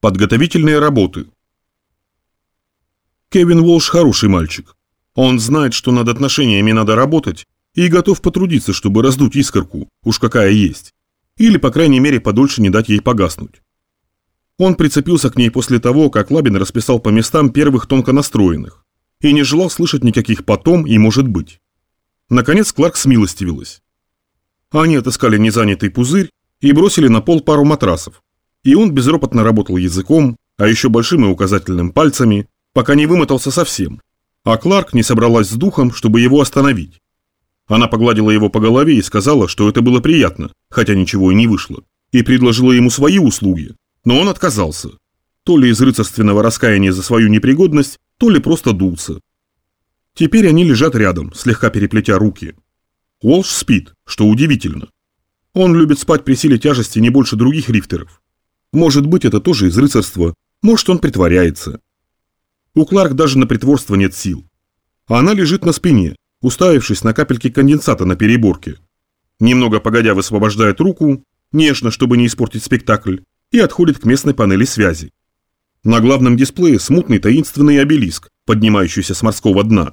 Подготовительные работы. Кевин Волш хороший мальчик. Он знает, что над отношениями надо работать, и готов потрудиться, чтобы раздуть искорку, уж какая есть. Или, по крайней мере, подольше не дать ей погаснуть. Он прицепился к ней после того, как Лабин расписал по местам первых тонко настроенных, и не желал слышать никаких «потом» и «может быть». Наконец Кларк смилостивилась. Они отыскали незанятый пузырь и бросили на пол пару матрасов, и он безропотно работал языком, а еще большим и указательным пальцами, пока не вымотался совсем. А Кларк не собралась с духом, чтобы его остановить. Она погладила его по голове и сказала, что это было приятно, хотя ничего и не вышло, и предложила ему свои услуги, но он отказался. То ли из рыцарственного раскаяния за свою непригодность, то ли просто дулся. Теперь они лежат рядом, слегка переплетя руки. Уолш спит, что удивительно. Он любит спать при силе тяжести не больше других рифтеров. Может быть, это тоже из рыцарства, может, он притворяется. У Кларк даже на притворство нет сил. А она лежит на спине, уставившись на капельки конденсата на переборке. Немного погодя высвобождает руку, нежно, чтобы не испортить спектакль, и отходит к местной панели связи. На главном дисплее смутный таинственный обелиск, поднимающийся с морского дна.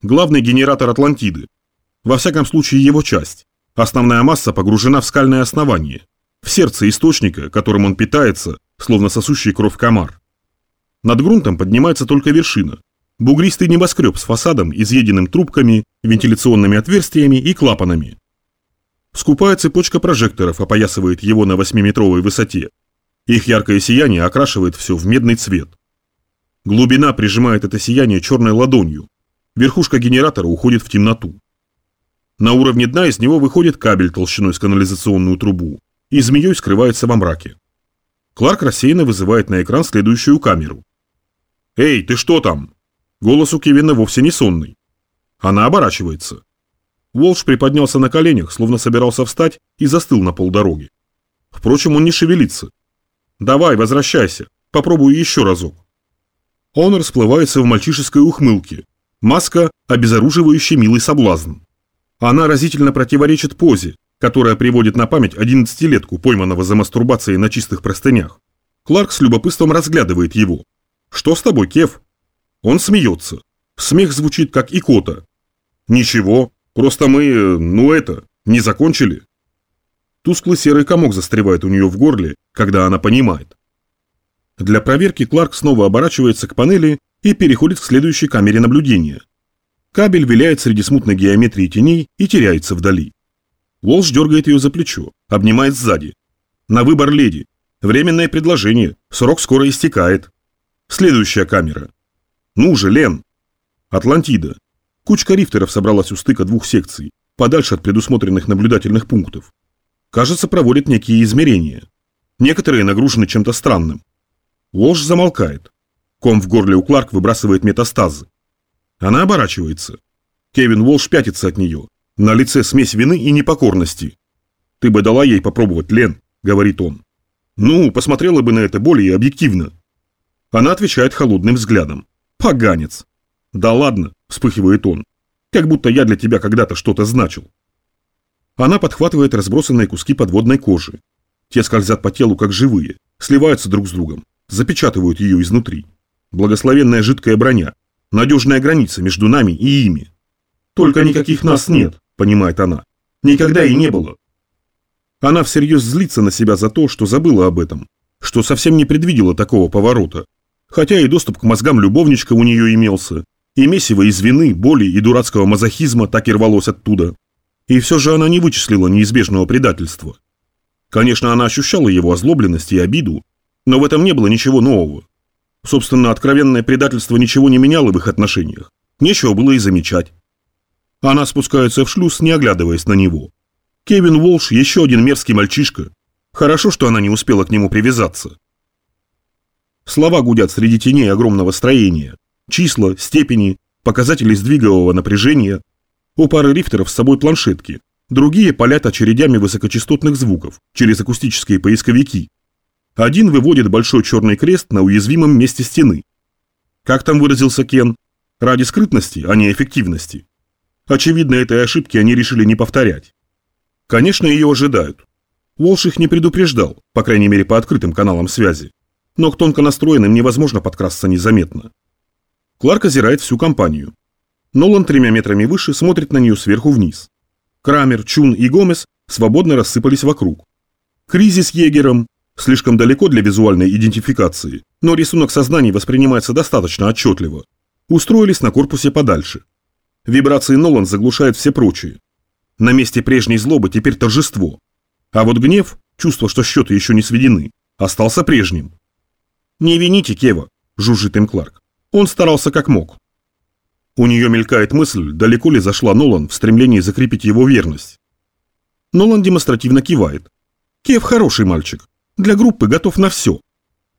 Главный генератор Атлантиды. Во всяком случае его часть. Основная масса погружена в скальное основание в сердце источника, которым он питается, словно сосущий кровь комар. Над грунтом поднимается только вершина. Бугристый небоскреб с фасадом, изъеденным трубками, вентиляционными отверстиями и клапанами. Скупая цепочка прожекторов опоясывает его на 8-метровой высоте. Их яркое сияние окрашивает все в медный цвет. Глубина прижимает это сияние черной ладонью. Верхушка генератора уходит в темноту. На уровне дна из него выходит кабель толщиной с канализационную трубу и змеей скрывается во мраке. Кларк рассеянно вызывает на экран следующую камеру. «Эй, ты что там?» Голос у Кевина вовсе не сонный. Она оборачивается. Волш приподнялся на коленях, словно собирался встать, и застыл на полдороги. Впрочем, он не шевелится. «Давай, возвращайся. Попробую еще разок». Он расплывается в мальчишеской ухмылке. Маска – обезоруживающий милый соблазн. Она разительно противоречит позе, которая приводит на память одиннадцатилетку, пойманного за мастурбацией на чистых простынях. Кларк с любопытством разглядывает его. «Что с тобой, Кев?» Он смеется. Смех звучит как икота. «Ничего, просто мы, ну это, не закончили». Тусклый серый комок застревает у нее в горле, когда она понимает. Для проверки Кларк снова оборачивается к панели и переходит к следующей камере наблюдения. Кабель виляет среди смутной геометрии теней и теряется вдали. Волш дергает ее за плечо, обнимает сзади. На выбор леди. Временное предложение. Срок скоро истекает. Следующая камера. Ну же, Лен. Атлантида. Кучка рифтеров собралась у стыка двух секций, подальше от предусмотренных наблюдательных пунктов. Кажется, проводят некие измерения. Некоторые нагружены чем-то странным. Волш замолкает. Ком в горле у Кларк выбрасывает метастазы. Она оборачивается. Кевин Волш пятится от нее, на лице смесь вины и непокорности. «Ты бы дала ей попробовать, Лен», — говорит он. «Ну, посмотрела бы на это более объективно». Она отвечает холодным взглядом. «Поганец». «Да ладно», — вспыхивает он. «Как будто я для тебя когда-то что-то значил». Она подхватывает разбросанные куски подводной кожи. Те скользят по телу как живые, сливаются друг с другом, запечатывают ее изнутри. Благословенная жидкая броня, надежная граница между нами и ими. Только никаких нас нет понимает она. Никогда и не было. Она всерьез злится на себя за то, что забыла об этом, что совсем не предвидела такого поворота. Хотя и доступ к мозгам любовничка у нее имелся, и месиво из вины, боли и дурацкого мазохизма так и рвалось оттуда. И все же она не вычислила неизбежного предательства. Конечно, она ощущала его озлобленность и обиду, но в этом не было ничего нового. Собственно, откровенное предательство ничего не меняло в их отношениях. Нечего было и замечать. Она спускается в шлюз, не оглядываясь на него. Кевин Волш еще один мерзкий мальчишка. Хорошо, что она не успела к нему привязаться. Слова гудят среди теней огромного строения. Числа, степени, показатели сдвигового напряжения. У пары рифтеров с собой планшетки. Другие палят очередями высокочастотных звуков через акустические поисковики. Один выводит большой черный крест на уязвимом месте стены. Как там выразился Кен? Ради скрытности, а не эффективности. Очевидно, этой ошибки они решили не повторять. Конечно, ее ожидают. Волш их не предупреждал, по крайней мере по открытым каналам связи. но к тонко настроенным невозможно подкрасться незаметно. Кларк озирает всю компанию. Нолан тремя метрами выше смотрит на нее сверху вниз. Крамер, Чун и Гомес свободно рассыпались вокруг. Кризи с егером слишком далеко для визуальной идентификации, но рисунок сознаний воспринимается достаточно отчетливо. Устроились на корпусе подальше. Вибрации Нолан заглушает все прочие. На месте прежней злобы теперь торжество. А вот гнев, чувство, что счеты еще не сведены, остался прежним. «Не вините Кева», – жужжит им Кларк. Он старался как мог. У нее мелькает мысль, далеко ли зашла Нолан в стремлении закрепить его верность. Нолан демонстративно кивает. Кев хороший мальчик. Для группы готов на все.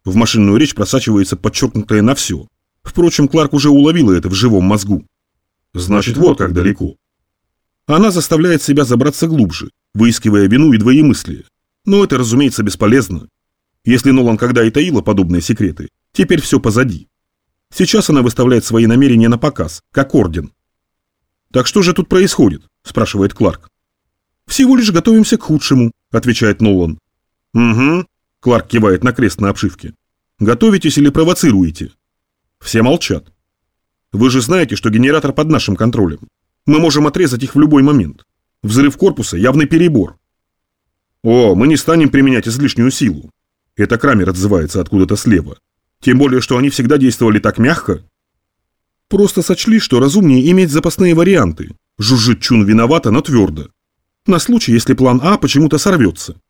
В машинную речь просачивается подчеркнутое «на все». Впрочем, Кларк уже уловила это в живом мозгу. Значит, вот как далеко. Она заставляет себя забраться глубже, выискивая вину и двоемыслие. Но это, разумеется, бесполезно. Если Нолан когда и таила подобные секреты, теперь все позади. Сейчас она выставляет свои намерения на показ, как орден. «Так что же тут происходит?» – спрашивает Кларк. «Всего лишь готовимся к худшему», – отвечает Нолан. «Угу», – Кларк кивает на крест на обшивке. «Готовитесь или провоцируете?» Все молчат. «Вы же знаете, что генератор под нашим контролем. Мы можем отрезать их в любой момент. Взрыв корпуса – явный перебор». «О, мы не станем применять излишнюю силу». Это Крамер отзывается откуда-то слева. Тем более, что они всегда действовали так мягко. Просто сочли, что разумнее иметь запасные варианты. Жужжит Чун виновата, но твердо. На случай, если план А почему-то сорвется.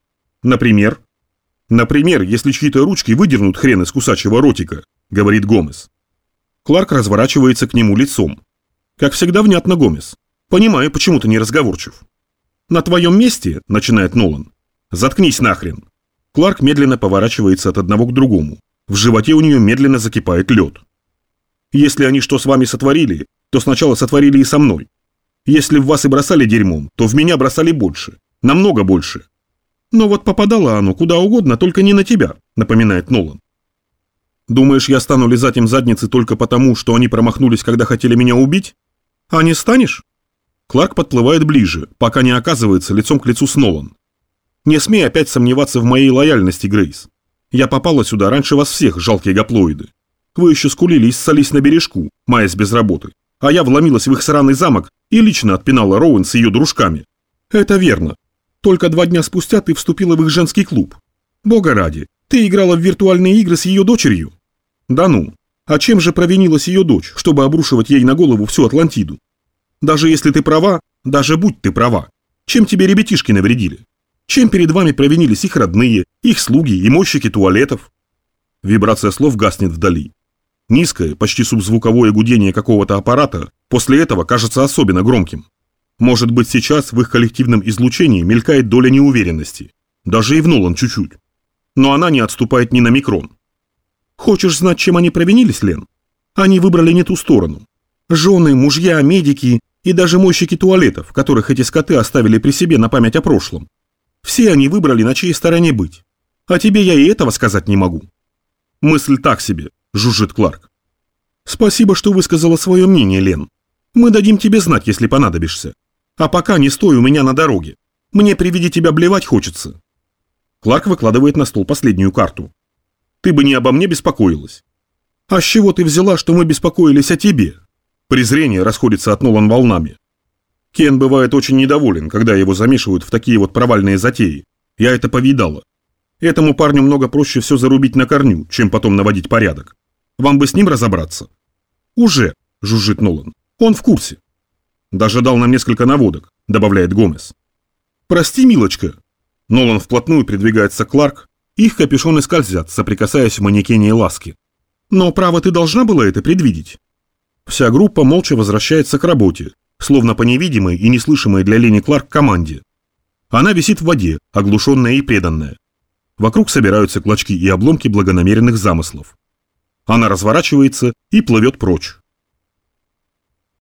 Например? Например, если чьи-то ручки выдернут хрен из кусачего ротика, говорит Гомес. Кларк разворачивается к нему лицом. Как всегда внятно Гомес. Понимаю, почему ты не разговорчив. На твоем месте, начинает Нолан. Заткнись нахрен. Кларк медленно поворачивается от одного к другому. В животе у нее медленно закипает лед. Если они что с вами сотворили, то сначала сотворили и со мной. Если в вас и бросали дерьмом, то в меня бросали больше. Намного больше. Но вот попадало оно куда угодно, только не на тебя, напоминает Нолан. Думаешь, я стану лизать им задницы только потому, что они промахнулись, когда хотели меня убить? А не станешь? Кларк подплывает ближе, пока не оказывается лицом к лицу с Нолан. Не смей опять сомневаться в моей лояльности, Грейс. Я попала сюда раньше вас всех, жалкие гаплоиды. Вы еще скулили и ссались на бережку, маясь без работы. А я вломилась в их сраный замок и лично отпинала Роуэн с ее дружками. Это верно. Только два дня спустя ты вступила в их женский клуб. Бога ради, ты играла в виртуальные игры с ее дочерью? Да ну. А чем же провинилась ее дочь, чтобы обрушивать ей на голову всю Атлантиду? Даже если ты права, даже будь ты права, чем тебе ребятишки навредили? Чем перед вами провинились их родные, их слуги и мойщики туалетов? Вибрация слов гаснет вдали. Низкое, почти субзвуковое гудение какого-то аппарата после этого кажется особенно громким. Может быть сейчас в их коллективном излучении мелькает доля неуверенности. Даже и в Нолан чуть-чуть. Но она не отступает ни на микрон. Хочешь знать, чем они провинились, Лен? Они выбрали не ту сторону. Жены, мужья, медики и даже мойщики туалетов, которых эти скоты оставили при себе на память о прошлом. Все они выбрали, на чьей стороне быть. А тебе я и этого сказать не могу. Мысль так себе, жужжит Кларк. Спасибо, что высказала свое мнение, Лен. Мы дадим тебе знать, если понадобишься. А пока не стой у меня на дороге. Мне при виде тебя блевать хочется. Кларк выкладывает на стол последнюю карту. Ты бы не обо мне беспокоилась. А с чего ты взяла, что мы беспокоились о тебе? Презрение расходится от Нолан волнами. Кен бывает очень недоволен, когда его замешивают в такие вот провальные затеи. Я это повидала. Этому парню много проще все зарубить на корню, чем потом наводить порядок. Вам бы с ним разобраться? Уже, жужжит Нолан. Он в курсе. Даже дал нам несколько наводок, добавляет Гомес. Прости, милочка. Нолан вплотную придвигается к Кларк, их капюшоны скользят, соприкасаясь в манекене ласки. Но право ты должна была это предвидеть. Вся группа молча возвращается к работе, словно по невидимой и неслышимой для Лени Кларк команде. Она висит в воде, оглушенная и преданная. Вокруг собираются клочки и обломки благонамеренных замыслов. Она разворачивается и плывет прочь.